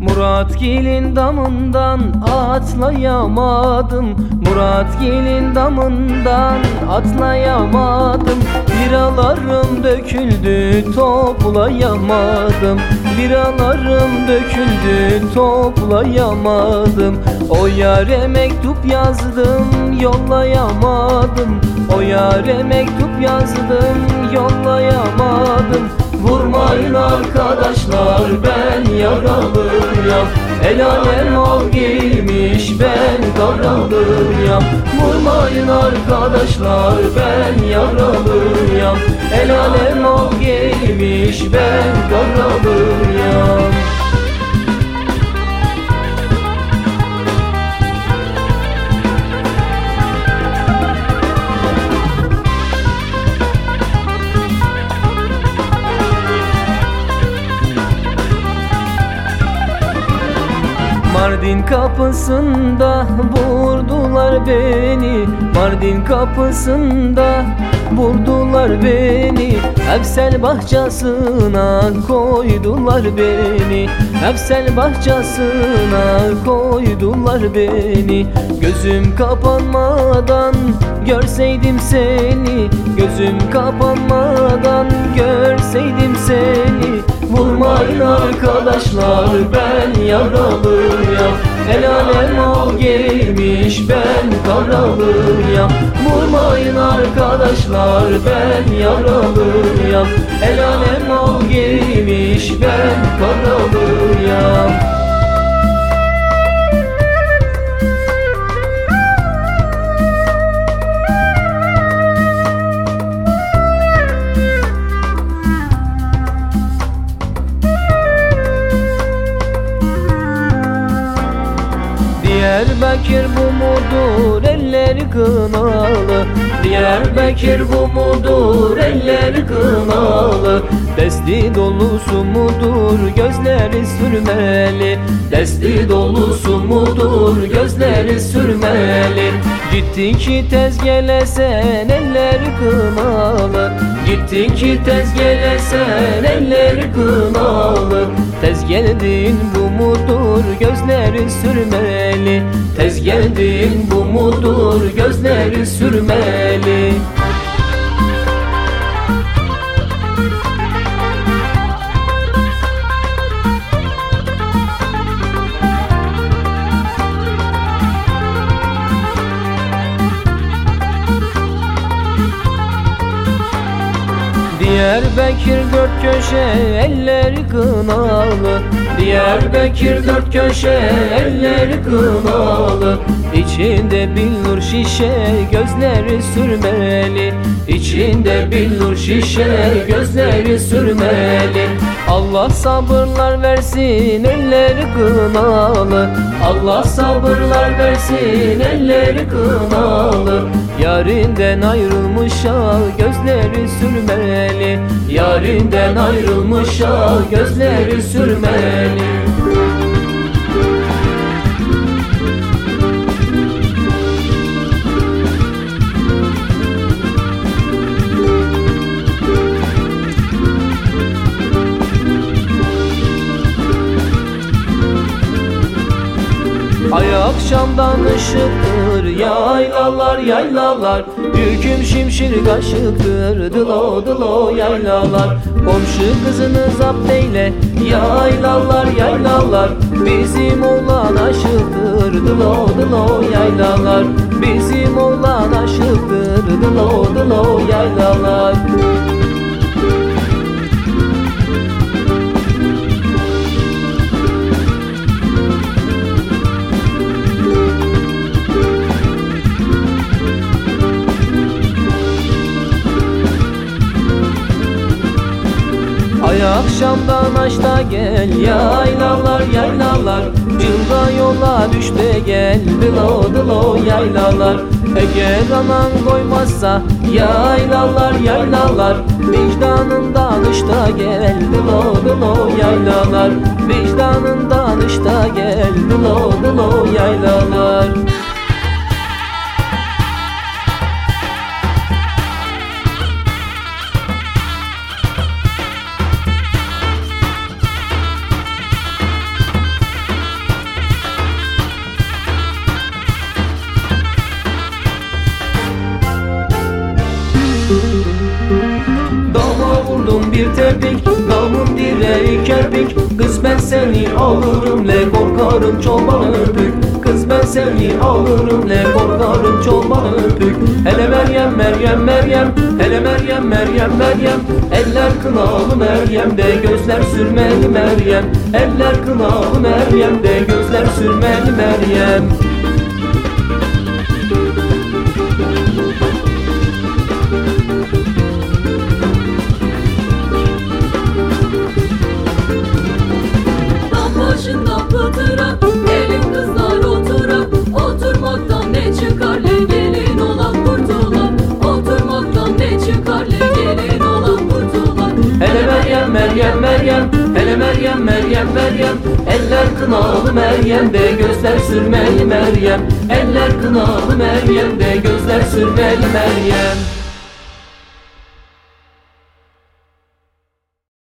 Murat gelin damından atlayamadım. Murat gelin damından atlayamadım. Liralarım döküldü toplayamadım. Liralarım döküldü toplayamadım. O yare mektup yazdım yollayamadım O yare mektup yazdım yollayamadım. Vurmayın arkadaşlar ben yaralıyam El alem al giymiş ben karalıyam Vurmayın arkadaşlar ben yaralıyam El alem al giymiş ben karalıyam Mardin kapısında vurdular beni. Mardin kapısında vurdular beni. Efsel bahçesine koydular beni. Efsel bahçesine koydular beni. Gözüm kapanmadan görseydim seni. Gözüm kapanmadan görseydim seni arkadaşlar ben yaralıyam El alem al gelmiş ben karalıyam Vurmayın arkadaşlar ben yaralıyam El alem al gelmiş ben karalıyam Diyarbakır bu mudur elleri kınalı. Diyarbakır bu mudur elleri kınalı. Desti dolusu mudur gözleri sürmeli. Desti dolusu mudur gözleri sürmeli. Gittin ki tez gelesen elleri kınalı. Gittin ki tez gelesen elleri kınalı. Tez geldin bu mudur gözleri sürmeli. Tez geldin bu mudur? Gözleri sürmeli Diyarbakır dört köşe elleri kınalı. Diyarbakır dört köşe elleri kınalı. İçinde billur şişe gözleri sürmeli. İçinde billur şişe gözleri sürmeli Allah sabırlar versin elleri kınalı. Allah sabırlar versin elleri kınalı. Yarinden ayrılmışa gözleri sürmeli. Yarinden ayrılmışa gözleri sürmeli akşamdan ışıktır yaylalar yaylalar. Yüküm şimşir kaşıktır dılo dılo yaylalar. Komşu kızını zapt eyle yaylalar yaylalar. Bizim oğlan aşıktır dılo dılo yaylalar. Bizim oğlan aşıktır dılo dılo yaylalar Ay akşamdan aşta gel yaylalar yaylalar. Cılga yola düş de gel dılo dılo yaylalar. Eğer anan koymazsa yaylalar yaylalar. Vicdanından ışta gel dılo dılo yaylalar. Vicdanından ışta gel dılo dılo yaylalar bir tepik Damın direği kerpik Kız ben seni alırım le korkarım çoban öpük. Kız ben seni alırım le korkarım çoban öpük. Hele Meryem Meryem Meryem. Hele Meryem Meryem Meryem. Eller kınalı Meryem de gözler sürmeli Meryem. Eller kınalı Meryem de gözler sürmeli Meryem kınalı Meryem de gözler sürmeli Meryem. Eller kınalı Meryem de gözler sürmeli Meryem